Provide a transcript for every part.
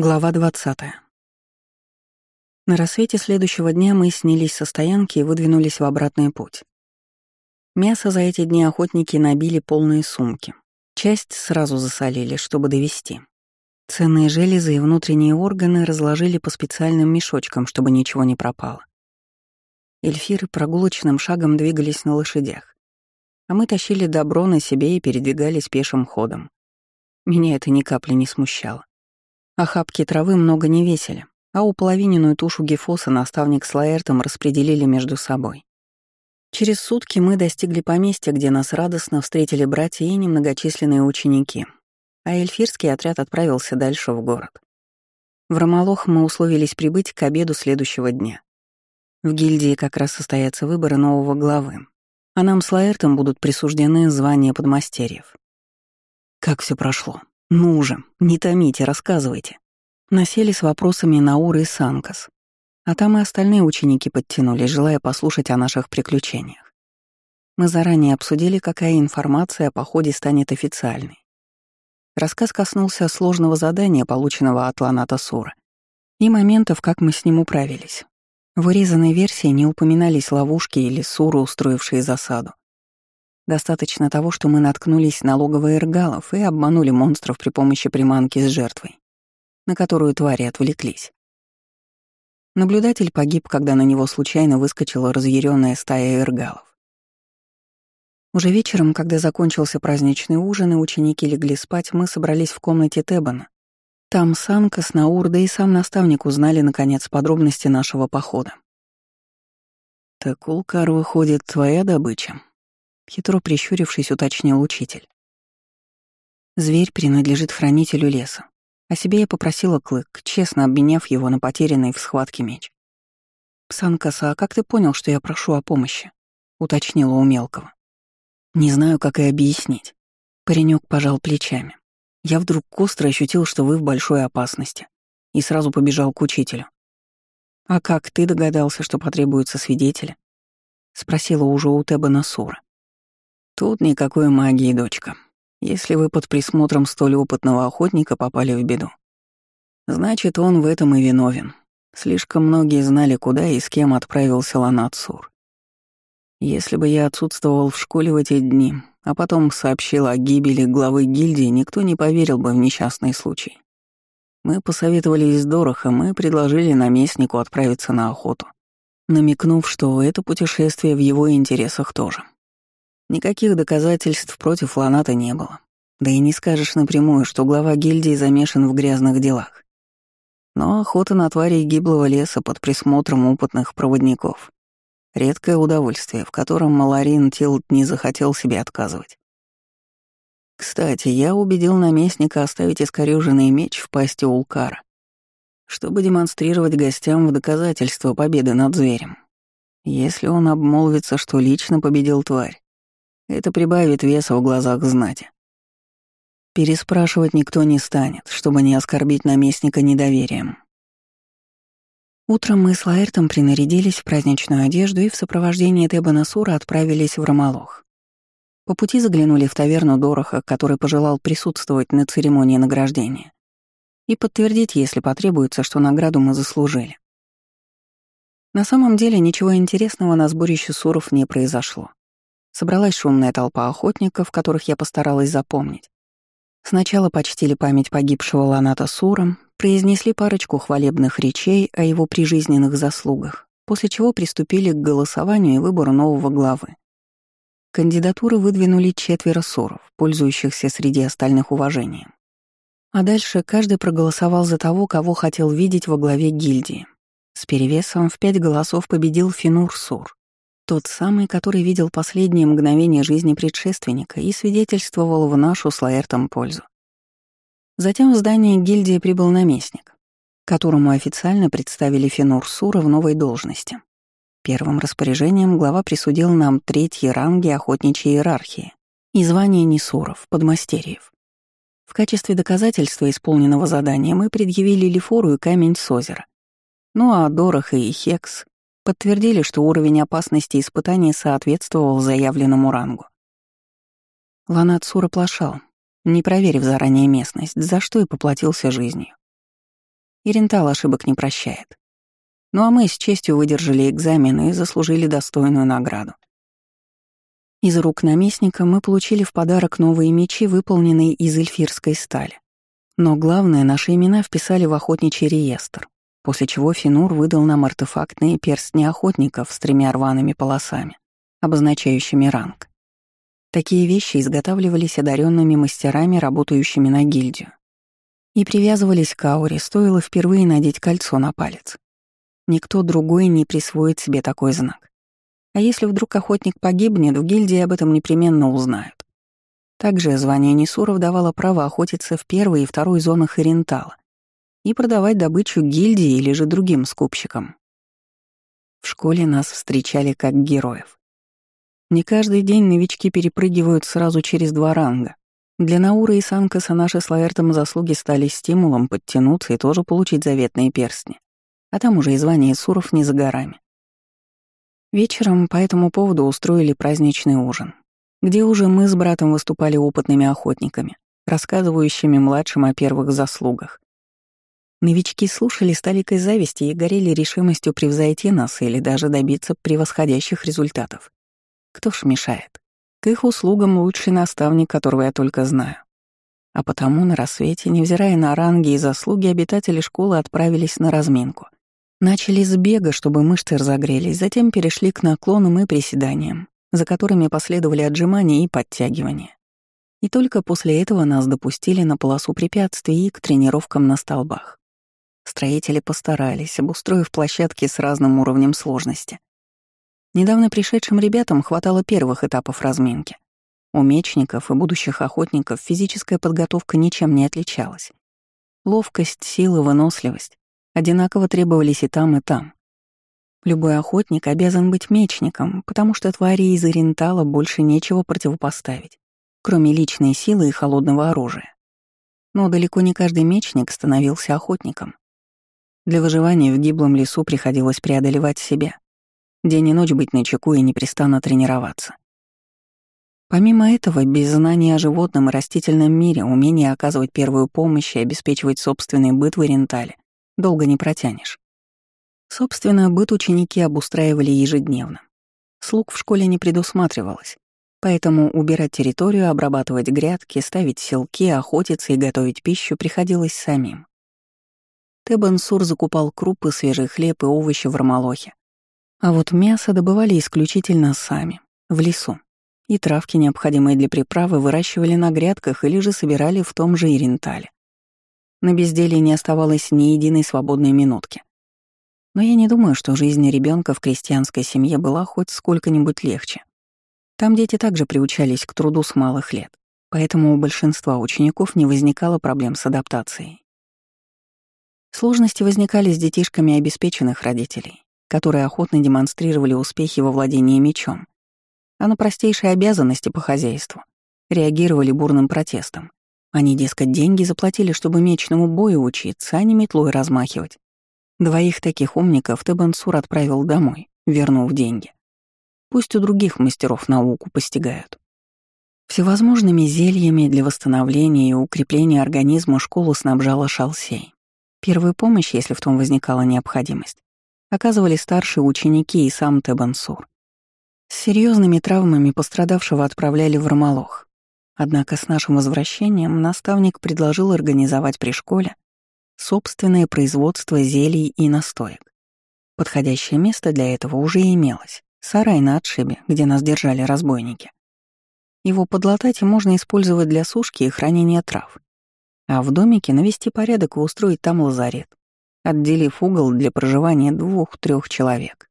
Глава 20. На рассвете следующего дня мы снялись со стоянки и выдвинулись в обратный путь. Мясо за эти дни охотники набили полные сумки. Часть сразу засолили, чтобы довести. Ценные железы и внутренние органы разложили по специальным мешочкам, чтобы ничего не пропало. Эльфиры прогулочным шагом двигались на лошадях, а мы тащили добро на себе и передвигались пешим ходом. Меня это ни капли не смущало. Охапки травы много не весили, а уполовиненную тушу гефоса наставник с Лаэртом распределили между собой. Через сутки мы достигли поместья, где нас радостно встретили братья и немногочисленные ученики, а эльфирский отряд отправился дальше в город. В Ромолох мы условились прибыть к обеду следующего дня. В гильдии как раз состоятся выборы нового главы, а нам с Лаэртом будут присуждены звания подмастерьев. Как все прошло? «Ну же, не томите, рассказывайте». Насели с вопросами Наура и Санкас. А там и остальные ученики подтянулись, желая послушать о наших приключениях. Мы заранее обсудили, какая информация о походе станет официальной. Рассказ коснулся сложного задания, полученного от Ланата Сура, и моментов, как мы с ним управились. В урезанной версии не упоминались ловушки или суры, устроившие засаду. Достаточно того, что мы наткнулись на логово эргалов и обманули монстров при помощи приманки с жертвой, на которую твари отвлеклись. Наблюдатель погиб, когда на него случайно выскочила разъяренная стая эргалов. Уже вечером, когда закончился праздничный ужин и ученики легли спать, мы собрались в комнате Тебана. Там Санка, Снаурда и сам наставник узнали, наконец, подробности нашего похода. «Так Улкар, выходит, твоя добыча?» Хитро прищурившись, уточнил учитель. Зверь принадлежит хранителю леса. О себе я попросила Клык, честно обменяв его на потерянный в схватке меч. «Санкаса, а как ты понял, что я прошу о помощи?» — уточнила у мелкого. «Не знаю, как и объяснить». Паренек пожал плечами. Я вдруг остро ощутил, что вы в большой опасности, и сразу побежал к учителю. «А как ты догадался, что потребуются свидетели?» — спросила уже у Теба Насура. Тут никакой магии, дочка. Если вы под присмотром столь опытного охотника попали в беду, значит, он в этом и виновен. Слишком многие знали, куда и с кем отправился Ланатсур. Если бы я отсутствовал в школе в эти дни, а потом сообщил о гибели главы гильдии, никто не поверил бы в несчастный случай. Мы посоветовались с Дорохом и предложили наместнику отправиться на охоту, намекнув, что это путешествие в его интересах тоже. Никаких доказательств против Ланата не было. Да и не скажешь напрямую, что глава гильдии замешан в грязных делах. Но охота на тварей гиблого леса под присмотром опытных проводников — редкое удовольствие, в котором Маларин Тилт не захотел себе отказывать. Кстати, я убедил наместника оставить искорёженный меч в пасти Улкара, чтобы демонстрировать гостям в доказательство победы над зверем. Если он обмолвится, что лично победил тварь, это прибавит веса в глазах знати. Переспрашивать никто не станет, чтобы не оскорбить наместника недоверием. Утром мы с Лаэртом принарядились в праздничную одежду и в сопровождении Тебана Сура отправились в Ромолох. По пути заглянули в таверну Дороха, который пожелал присутствовать на церемонии награждения и подтвердить, если потребуется, что награду мы заслужили. На самом деле ничего интересного на сборище Суров не произошло. Собралась шумная толпа охотников, которых я постаралась запомнить. Сначала почтили память погибшего Ланата Сура, произнесли парочку хвалебных речей о его прижизненных заслугах, после чего приступили к голосованию и выбору нового главы. Кандидатуры выдвинули четверо суров, пользующихся среди остальных уважением. А дальше каждый проголосовал за того, кого хотел видеть во главе гильдии. С перевесом в пять голосов победил Финур Сур. Тот самый, который видел последние мгновения жизни предшественника и свидетельствовал в нашу с Лаэртом пользу. Затем в здание гильдии прибыл наместник, которому официально представили Фенур Сура в новой должности. Первым распоряжением глава присудил нам третьи ранги охотничьей иерархии и звание Несуров, подмастерьев. В качестве доказательства исполненного задания мы предъявили Лифору и камень с озера. Ну а Дорох и Хекс подтвердили, что уровень опасности испытания соответствовал заявленному рангу. Ланат Сура плашал, не проверив заранее местность, за что и поплатился жизнью. Ирентал ошибок не прощает. Ну а мы с честью выдержали экзамены и заслужили достойную награду. Из рук наместника мы получили в подарок новые мечи, выполненные из эльфирской стали. Но главное, наши имена вписали в охотничий реестр, после чего Финур выдал нам артефактные перстни охотников с тремя рваными полосами, обозначающими ранг. Такие вещи изготавливались одаренными мастерами, работающими на гильдию. И привязывались к ауре, стоило впервые надеть кольцо на палец. Никто другой не присвоит себе такой знак. А если вдруг охотник погибнет, в гильдии об этом непременно узнают. Также звание Несуров давало право охотиться в первой и второй зонах Ирентала и продавать добычу гильдии или же другим скупщикам. В школе нас встречали как героев. Не каждый день новички перепрыгивают сразу через два ранга. Для Наура и Санкаса наши с Лаэртом заслуги стали стимулом подтянуться и тоже получить заветные перстни а там уже и звание Суров не за горами. Вечером по этому поводу устроили праздничный ужин, где уже мы с братом выступали опытными охотниками, рассказывающими младшим о первых заслугах. Новички слушали с толикой зависти и горели решимостью превзойти нас или даже добиться превосходящих результатов. Кто ж мешает? К их услугам лучший наставник, которого я только знаю. А потому на рассвете, невзирая на ранги и заслуги, обитатели школы отправились на разминку — Начали с бега, чтобы мышцы разогрелись, затем перешли к наклонам и приседаниям, за которыми последовали отжимания и подтягивания. И только после этого нас допустили на полосу препятствий и к тренировкам на столбах. Строители постарались, обустроив площадки с разным уровнем сложности. Недавно пришедшим ребятам хватало первых этапов разминки. У мечников и будущих охотников физическая подготовка ничем не отличалась. Ловкость, сила, выносливость одинаково требовались и там, и там. Любой охотник обязан быть мечником, потому что твари из Орентала больше нечего противопоставить, кроме личной силы и холодного оружия. Но далеко не каждый мечник становился охотником. Для выживания в гиблом лесу приходилось преодолевать себя, день и ночь быть начеку и непрестанно тренироваться. Помимо этого, без знаний о животном и растительном мире, умение оказывать первую помощь и обеспечивать собственный быт в Орентале долго не протянешь. Собственно, быт ученики обустраивали ежедневно. Слуг в школе не предусматривалось, поэтому убирать территорию, обрабатывать грядки, ставить селки, охотиться и готовить пищу приходилось самим. Тебансур закупал крупы, свежий хлеб и овощи в Ромолохе. А вот мясо добывали исключительно сами, в лесу. И травки, необходимые для приправы, выращивали на грядках или же собирали в том же Ирентале. На безделие не оставалось ни единой свободной минутки. Но я не думаю, что жизнь ребенка в крестьянской семье была хоть сколько-нибудь легче. Там дети также приучались к труду с малых лет, поэтому у большинства учеников не возникало проблем с адаптацией. Сложности возникали с детишками обеспеченных родителей, которые охотно демонстрировали успехи во владении мечом, а на простейшие обязанности по хозяйству реагировали бурным протестом. Они, дескать, деньги заплатили, чтобы мечному бою учиться, а не метлой размахивать. Двоих таких умников Тебансур отправил домой, вернув деньги. Пусть у других мастеров науку постигают. Всевозможными зельями для восстановления и укрепления организма школу снабжала Шалсей. Первую помощь, если в том возникала необходимость, оказывали старшие ученики и сам Тебансур. С серьезными травмами пострадавшего отправляли в Ромолох, Однако с нашим возвращением наставник предложил организовать при школе собственное производство зелий и настоек. Подходящее место для этого уже имелось — сарай на отшибе, где нас держали разбойники. Его подлатать можно использовать для сушки и хранения трав. А в домике навести порядок и устроить там лазарет, отделив угол для проживания двух-трех человек.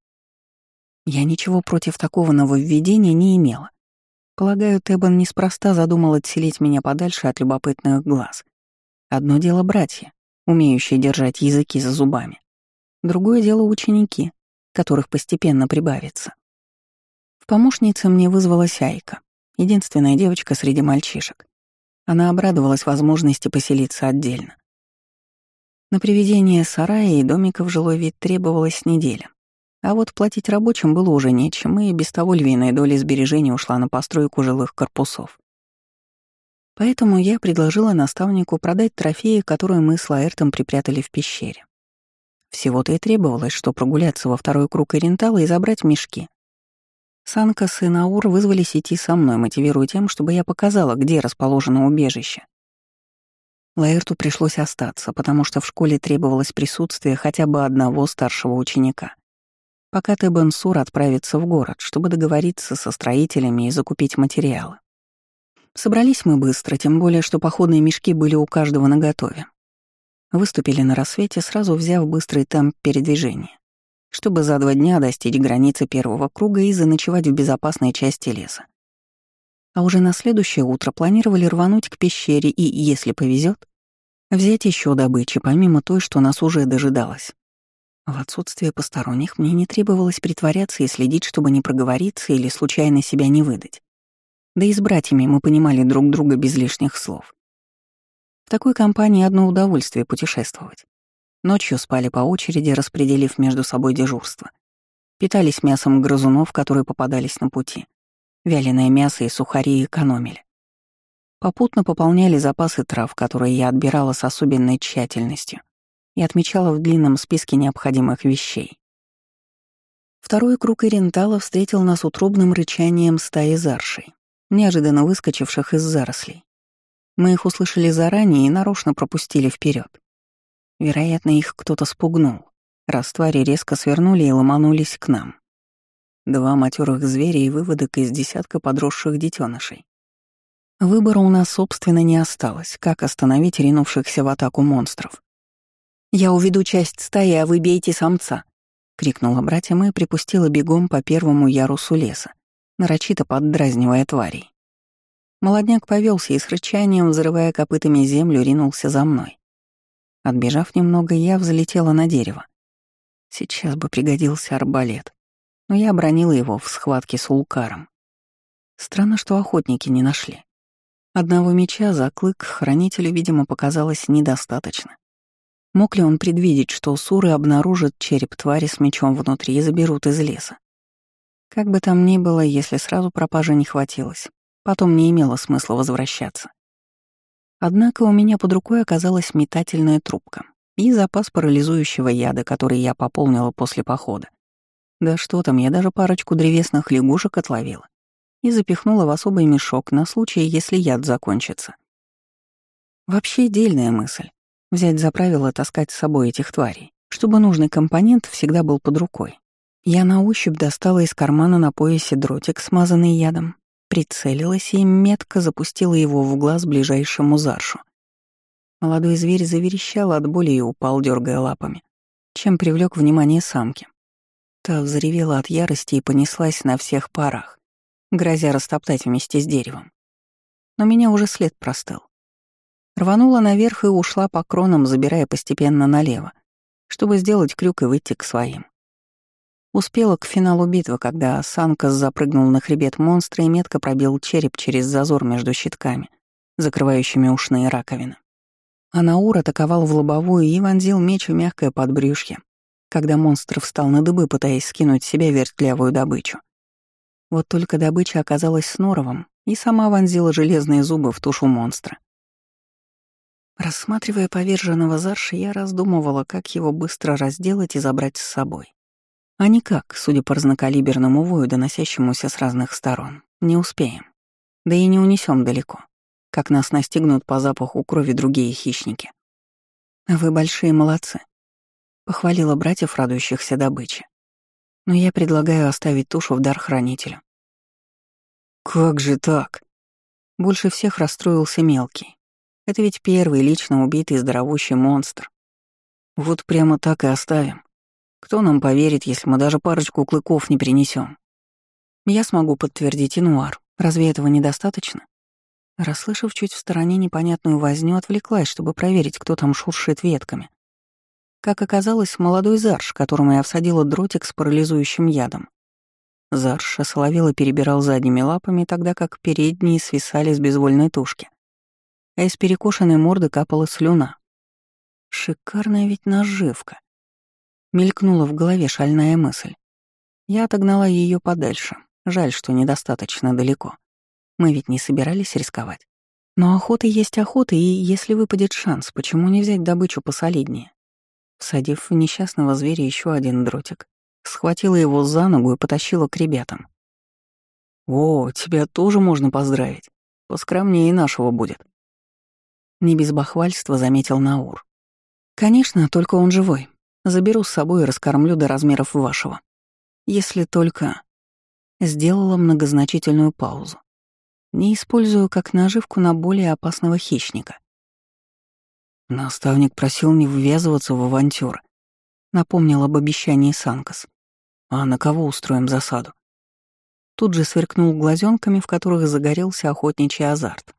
Я ничего против такого нововведения не имела, Полагаю, Тебан неспроста задумал отселить меня подальше от любопытных глаз. Одно дело братья, умеющие держать языки за зубами. Другое дело ученики, которых постепенно прибавится. В помощнице мне вызвалась Айка, единственная девочка среди мальчишек. Она обрадовалась возможности поселиться отдельно. На приведение сарая и домика в жилой вид требовалась неделя. А вот платить рабочим было уже нечем, и без того львиная доля сбережений ушла на постройку жилых корпусов. Поэтому я предложила наставнику продать трофеи, которые мы с Лаэртом припрятали в пещере. Всего-то и требовалось, что прогуляться во второй круг Орентала и забрать мешки. Санкас и Наур вызвались идти со мной, мотивируя тем, чтобы я показала, где расположено убежище. Лаэрту пришлось остаться, потому что в школе требовалось присутствие хотя бы одного старшего ученика. Пока Тебенсур отправится в город, чтобы договориться со строителями и закупить материалы. Собрались мы быстро, тем более, что походные мешки были у каждого наготове. Выступили на рассвете, сразу взяв быстрый темп передвижения, чтобы за два дня достичь границы первого круга и заночевать в безопасной части леса. А уже на следующее утро планировали рвануть к пещере и, если повезет, взять еще добычи, помимо той, что нас уже дожидалось. В отсутствие посторонних мне не требовалось притворяться и следить, чтобы не проговориться или случайно себя не выдать. Да и с братьями мы понимали друг друга без лишних слов. В такой компании одно удовольствие путешествовать. Ночью спали по очереди, распределив между собой дежурство. Питались мясом грызунов, которые попадались на пути. Вяленое мясо и сухари экономили. Попутно пополняли запасы трав, которые я отбирала с особенной тщательностью и отмечала в длинном списке необходимых вещей. Второй круг Ирентала встретил нас утробным рычанием стаи заршей неожиданно выскочивших из зарослей. Мы их услышали заранее и нарочно пропустили вперед. Вероятно, их кто-то спугнул, раз резко свернули и ломанулись к нам. Два матерых зверя и выводок из десятка подросших детенышей. Выбора у нас, собственно, не осталось, как остановить ринувшихся в атаку монстров. «Я уведу часть стаи, а вы бейте самца!» — крикнула братьям и припустила бегом по первому ярусу леса, нарочито поддразнивая тварей. Молодняк повелся и с рычанием, взрывая копытами землю, ринулся за мной. Отбежав немного, я взлетела на дерево. Сейчас бы пригодился арбалет, но я обронила его в схватке с улкаром. Странно, что охотники не нашли. Одного меча за клык хранителю, видимо, показалось недостаточно. Мог ли он предвидеть, что суры обнаружат череп твари с мечом внутри и заберут из леса? Как бы там ни было, если сразу пропажи не хватилось, потом не имело смысла возвращаться. Однако у меня под рукой оказалась метательная трубка и запас парализующего яда, который я пополнила после похода. Да что там, я даже парочку древесных лягушек отловила и запихнула в особый мешок на случай, если яд закончится. Вообще дельная мысль — взять за правило таскать с собой этих тварей, чтобы нужный компонент всегда был под рукой. Я на ощупь достала из кармана на поясе дротик, смазанный ядом, прицелилась и метко запустила его в глаз ближайшему заршу. Молодой зверь заверещал от боли и упал, дергая лапами, чем привлек внимание самки. Та взревела от ярости и понеслась на всех парах, грозя растоптать вместе с деревом. Но меня уже след простыл. Рванула наверх и ушла по кронам, забирая постепенно налево, чтобы сделать крюк и выйти к своим. Успела к финалу битвы, когда Санкас запрыгнул на хребет монстра и метко пробил череп через зазор между щитками, закрывающими ушные раковины. А Наур атаковал в лобовую и вонзил меч в мягкое подбрюшье, когда монстр встал на дыбы, пытаясь скинуть с себя вертлявую добычу. Вот только добыча оказалась с норовом и сама вонзила железные зубы в тушу монстра. Рассматривая поверженного Зарша, я раздумывала, как его быстро разделать и забрать с собой. А никак, судя по разнокалиберному вою, доносящемуся с разных сторон. Не успеем. Да и не унесем далеко, как нас настигнут по запаху крови другие хищники. Вы большие молодцы. Похвалила братьев, радующихся добыче. Но я предлагаю оставить тушу в дар хранителю. Как же так? Больше всех расстроился мелкий. Это ведь первый лично убитый здоровущий монстр. Вот прямо так и оставим. Кто нам поверит, если мы даже парочку клыков не принесем? Я смогу подтвердить Инуар. Разве этого недостаточно? Расслышав чуть в стороне непонятную возню, отвлеклась, чтобы проверить, кто там шуршит ветками. Как оказалось, молодой Зарш, которому я всадила дротик с парализующим ядом. Зарш осоловело перебирал задними лапами, тогда как передние свисали с безвольной тушки. А из перекошенной морды капала слюна. Шикарная ведь наживка. Мелькнула в голове шальная мысль. Я отогнала ее подальше. Жаль, что недостаточно далеко. Мы ведь не собирались рисковать. Но охота есть охота, и если выпадет шанс, почему не взять добычу посолиднее? всадив в несчастного зверя еще один дротик, схватила его за ногу и потащила к ребятам. «О, тебя тоже можно поздравить. Поскромнее нашего будет». Не без бахвальства заметил Наур. «Конечно, только он живой. Заберу с собой и раскормлю до размеров вашего. Если только...» Сделала многозначительную паузу. Не использую как наживку на более опасного хищника. Наставник просил не ввязываться в авантюры. Напомнил об обещании Санкас. А на кого устроим засаду? Тут же сверкнул глазенками, в которых загорелся охотничий азарт.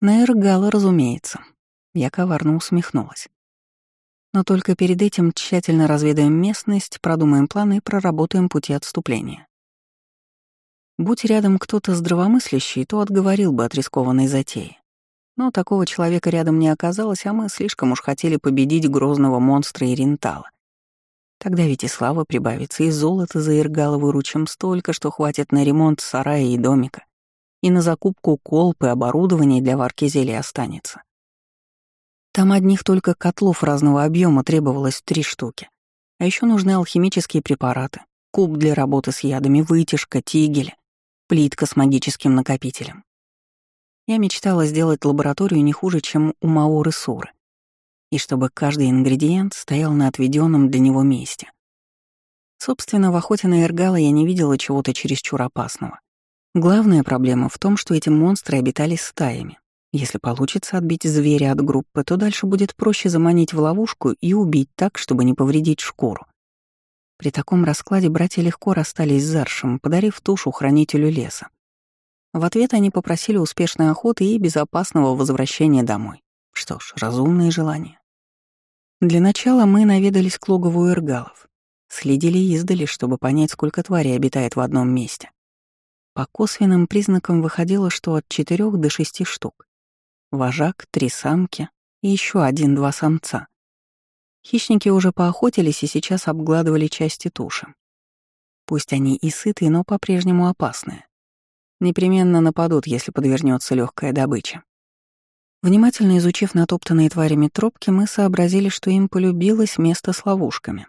На Эргала, разумеется. Я коварно усмехнулась. Но только перед этим тщательно разведаем местность, продумаем планы и проработаем пути отступления. Будь рядом кто-то здравомыслящий, то отговорил бы от рискованной затеи. Но такого человека рядом не оказалось, а мы слишком уж хотели победить грозного монстра Иринтала. Тогда ведь и слава прибавится, и золото за Иргала выручим столько, что хватит на ремонт сарая и домика, и на закупку колб и оборудования для варки зелья останется. Там одних только котлов разного объема требовалось три штуки. А еще нужны алхимические препараты, куб для работы с ядами, вытяжка, тигель, плитка с магическим накопителем. Я мечтала сделать лабораторию не хуже, чем у Маоры Суры, и чтобы каждый ингредиент стоял на отведенном для него месте. Собственно, в охоте на Эргала я не видела чего-то чересчур опасного. Главная проблема в том, что эти монстры обитали стаями. Если получится отбить зверя от группы, то дальше будет проще заманить в ловушку и убить так, чтобы не повредить шкуру. При таком раскладе братья легко расстались с Заршем, подарив тушу хранителю леса. В ответ они попросили успешной охоты и безопасного возвращения домой. Что ж, разумные желания. Для начала мы наведались к логову эргалов. Следили издали, чтобы понять, сколько тварей обитает в одном месте. По косвенным признакам выходило, что от четырех до шести штук. Вожак, три самки и еще один-два самца. Хищники уже поохотились и сейчас обгладывали части туши. Пусть они и сытые, но по-прежнему опасные. Непременно нападут, если подвернется легкая добыча. Внимательно изучив натоптанные тварями тропки, мы сообразили, что им полюбилось место с ловушками.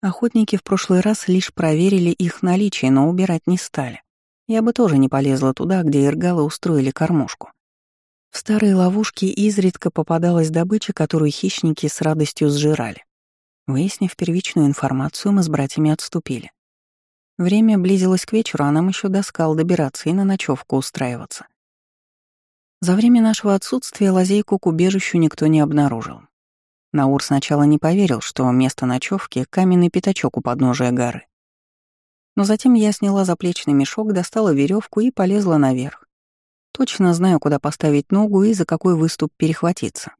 Охотники в прошлый раз лишь проверили их наличие, но убирать не стали. Я бы тоже не полезла туда, где иргалы устроили кормушку. В старые ловушки изредка попадалась добыча, которую хищники с радостью сжирали. Выяснив первичную информацию, мы с братьями отступили. Время близилось к вечеру, а нам еще до скал добираться и на ночевку устраиваться. За время нашего отсутствия лазейку к убежищу никто не обнаружил. Наур сначала не поверил, что место ночевки — каменный пятачок у подножия горы. Но затем я сняла заплечный мешок, достала веревку и полезла наверх. Точно знаю, куда поставить ногу и за какой выступ перехватиться.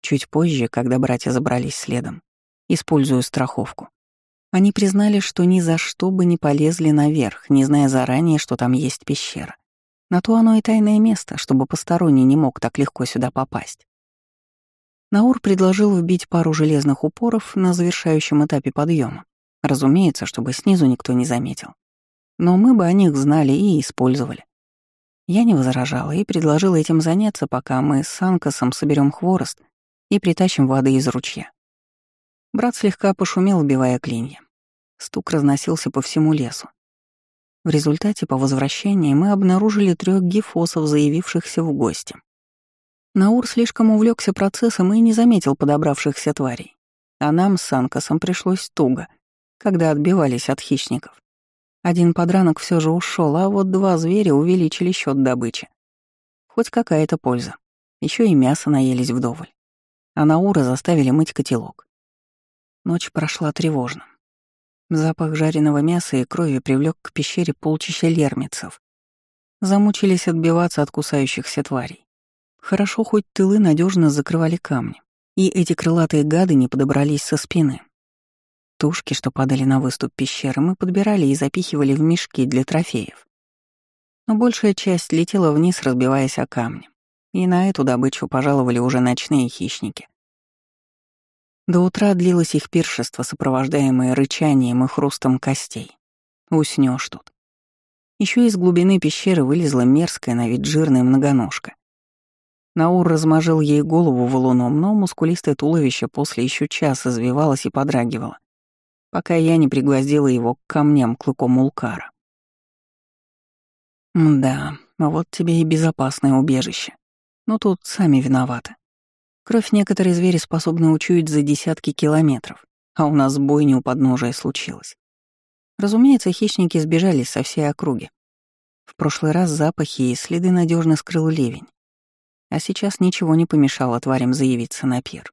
Чуть позже, когда братья забрались следом, использую страховку. Они признали, что ни за что бы не полезли наверх, не зная заранее, что там есть пещера. На то оно и тайное место, чтобы посторонний не мог так легко сюда попасть. Наур предложил вбить пару железных упоров на завершающем этапе подъема. Разумеется, чтобы снизу никто не заметил. Но мы бы о них знали и использовали. Я не возражала и предложила этим заняться, пока мы с Санкасом соберем хворост и притащим воды из ручья. Брат слегка пошумел, убивая клинья. Стук разносился по всему лесу. В результате по возвращении мы обнаружили трех гифосов, заявившихся в гости. Наур слишком увлекся процессом и не заметил подобравшихся тварей. А нам с Санкасом пришлось туго, когда отбивались от хищников. Один подранок все же ушел, а вот два зверя увеличили счет добычи. Хоть какая-то польза. Еще и мясо наелись вдоволь. А Наура заставили мыть котелок. Ночь прошла тревожно. Запах жареного мяса и крови привлек к пещере полчища лермицев. Замучились отбиваться от кусающихся тварей. Хорошо, хоть тылы надежно закрывали камни, и эти крылатые гады не подобрались со спины. Тушки, что падали на выступ пещеры, мы подбирали и запихивали в мешки для трофеев. Но большая часть летела вниз, разбиваясь о камни. И на эту добычу пожаловали уже ночные хищники. До утра длилось их пиршество, сопровождаемое рычанием и хрустом костей. Уснешь тут. Еще из глубины пещеры вылезла мерзкая на вид жирная многоножка. Наур размажил ей голову валуном, но мускулистое туловище после еще часа извивалось и подрагивало, пока я не пригвоздила его к камням клыком улкара. Да, вот тебе и безопасное убежище. Но тут сами виноваты. Кровь некоторые звери способны учуять за десятки километров, а у нас бойня у подножия случилась. Разумеется, хищники сбежали со всей округи. В прошлый раз запахи и следы надежно скрыл ливень. А сейчас ничего не помешало тварям заявиться на пир.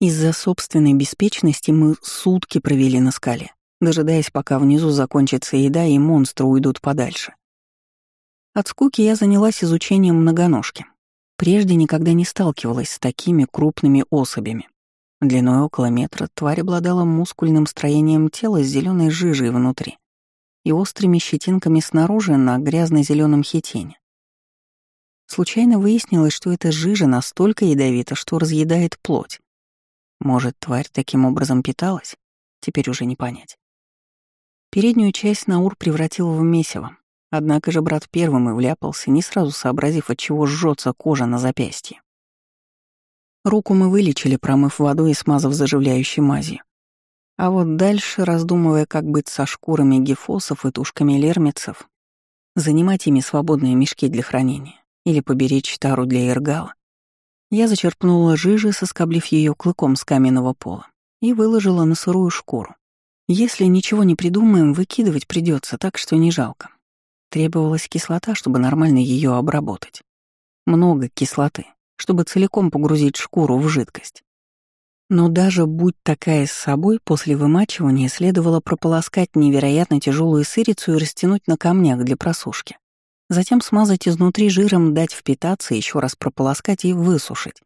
Из-за собственной беспечности мы сутки провели на скале, дожидаясь, пока внизу закончится еда и монстры уйдут подальше. От скуки я занялась изучением многоножки. Прежде никогда не сталкивалась с такими крупными особями. Длиной около метра тварь обладала мускульным строением тела с зеленой жижей внутри и острыми щетинками снаружи на грязно-зеленом хитине. Случайно выяснилось, что эта жижа настолько ядовита, что разъедает плоть. Может, тварь таким образом питалась? Теперь уже не понять. Переднюю часть Наур превратил в месиво, Однако же брат первым и вляпался, не сразу сообразив, от чего жжется кожа на запястье. Руку мы вылечили, промыв водой и смазав заживляющей мазью. А вот дальше, раздумывая, как быть со шкурами гифосов и тушками лермицев, занимать ими свободные мешки для хранения или поберечь тару для эргала, я зачерпнула жижи, соскоблив ее клыком с каменного пола, и выложила на сырую шкуру. Если ничего не придумаем, выкидывать придется, так что не жалко. Требовалась кислота, чтобы нормально ее обработать. Много кислоты, чтобы целиком погрузить шкуру в жидкость. Но даже будь такая с собой, после вымачивания следовало прополоскать невероятно тяжелую сырицу и растянуть на камнях для просушки. Затем смазать изнутри жиром, дать впитаться, еще раз прополоскать и высушить.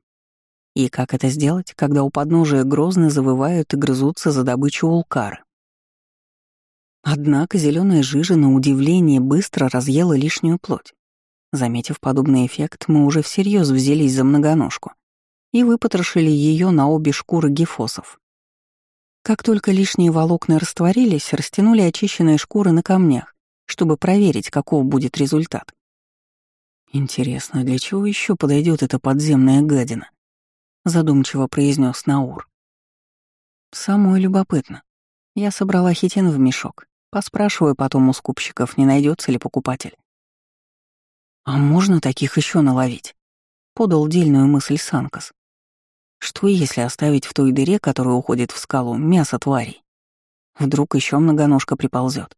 И как это сделать, когда у подножия грозно завывают и грызутся за добычу улкары? Однако зеленая жижа на удивление быстро разъела лишнюю плоть. Заметив подобный эффект, мы уже всерьез взялись за многоножку и выпотрошили ее на обе шкуры гифосов. Как только лишние волокна растворились, растянули очищенные шкуры на камнях, чтобы проверить, каков будет результат. Интересно, для чего еще подойдет эта подземная гадина? Задумчиво произнес Наур. Самое любопытно. Я собрала хитин в мешок Поспрашиваю потом у скупщиков, не найдется ли покупатель. «А можно таких еще наловить?» — подал дельную мысль Санкас. «Что если оставить в той дыре, которая уходит в скалу, мясо тварей? Вдруг еще многоножка приползет.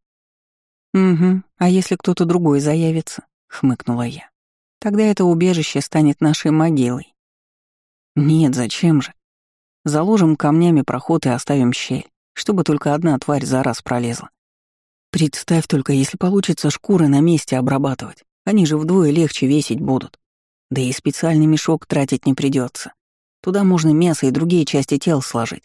«Угу, а если кто-то другой заявится?» — хмыкнула я. «Тогда это убежище станет нашей могилой». «Нет, зачем же? Заложим камнями проход и оставим щель, чтобы только одна тварь за раз пролезла. Представь только, если получится шкуры на месте обрабатывать. Они же вдвое легче весить будут. Да и специальный мешок тратить не придется. Туда можно мясо и другие части тел сложить.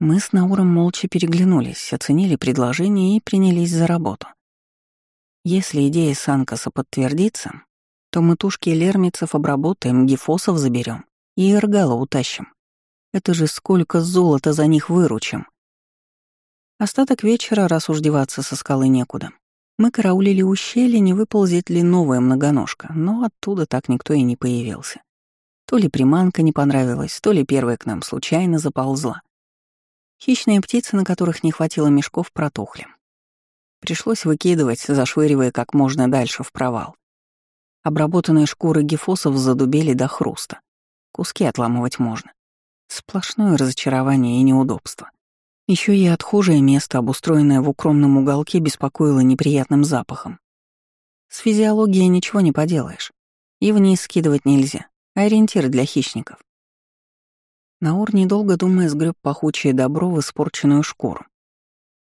Мы с Науром молча переглянулись, оценили предложение и принялись за работу. Если идея Санкаса подтвердится, то мы тушки лермицев обработаем, гифосов заберем и эргала утащим. Это же сколько золота за них выручим. Остаток вечера, раз уж деваться со скалы некуда. Мы караулили ущелье, не выползет ли новая многоножка, но оттуда так никто и не появился. То ли приманка не понравилась, то ли первая к нам случайно заползла. Хищные птицы, на которых не хватило мешков, протухли. Пришлось выкидывать, зашвыривая как можно дальше в провал. Обработанные шкуры гифосов задубели до хруста. Куски отламывать можно. Сплошное разочарование и неудобство. Еще и отхожее место, обустроенное в укромном уголке, беспокоило неприятным запахом. С физиологией ничего не поделаешь. И вниз скидывать нельзя. Ориентир для хищников. Наур, недолго думая, сгреб пахучее добро в испорченную шкуру.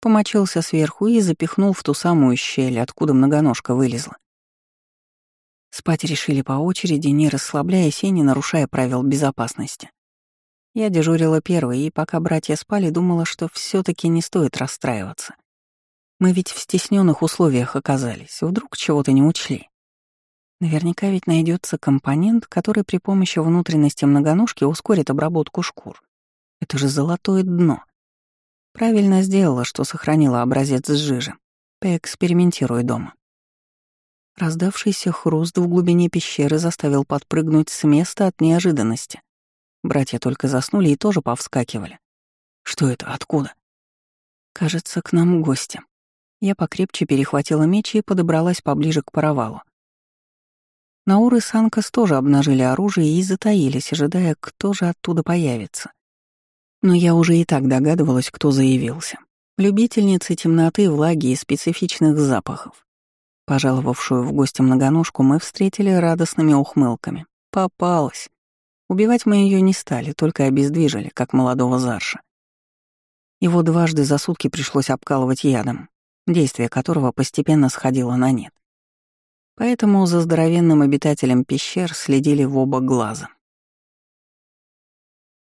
Помочился сверху и запихнул в ту самую щель, откуда многоножка вылезла. Спать решили по очереди, не расслабляясь и не нарушая правил безопасности. Я дежурила первой, и пока братья спали, думала, что все таки не стоит расстраиваться. Мы ведь в стесненных условиях оказались, вдруг чего-то не учли. Наверняка ведь найдется компонент, который при помощи внутренности многоножки ускорит обработку шкур. Это же золотое дно. Правильно сделала, что сохранила образец с жижи. Поэкспериментируй дома. Раздавшийся хруст в глубине пещеры заставил подпрыгнуть с места от неожиданности. Братья только заснули и тоже повскакивали. Что это? Откуда? Кажется, к нам гости. Я покрепче перехватила меч и подобралась поближе к паровалу. Наур и Санкас тоже обнажили оружие и затаились, ожидая, кто же оттуда появится. Но я уже и так догадывалась, кто заявился. Любительницы темноты, влаги и специфичных запахов. Пожаловавшую в гости многоножку мы встретили радостными ухмылками. Попалась. Убивать мы ее не стали, только обездвижили, как молодого Зарша. Его дважды за сутки пришлось обкалывать ядом, действие которого постепенно сходило на нет. Поэтому за здоровенным обитателем пещер следили в оба глаза.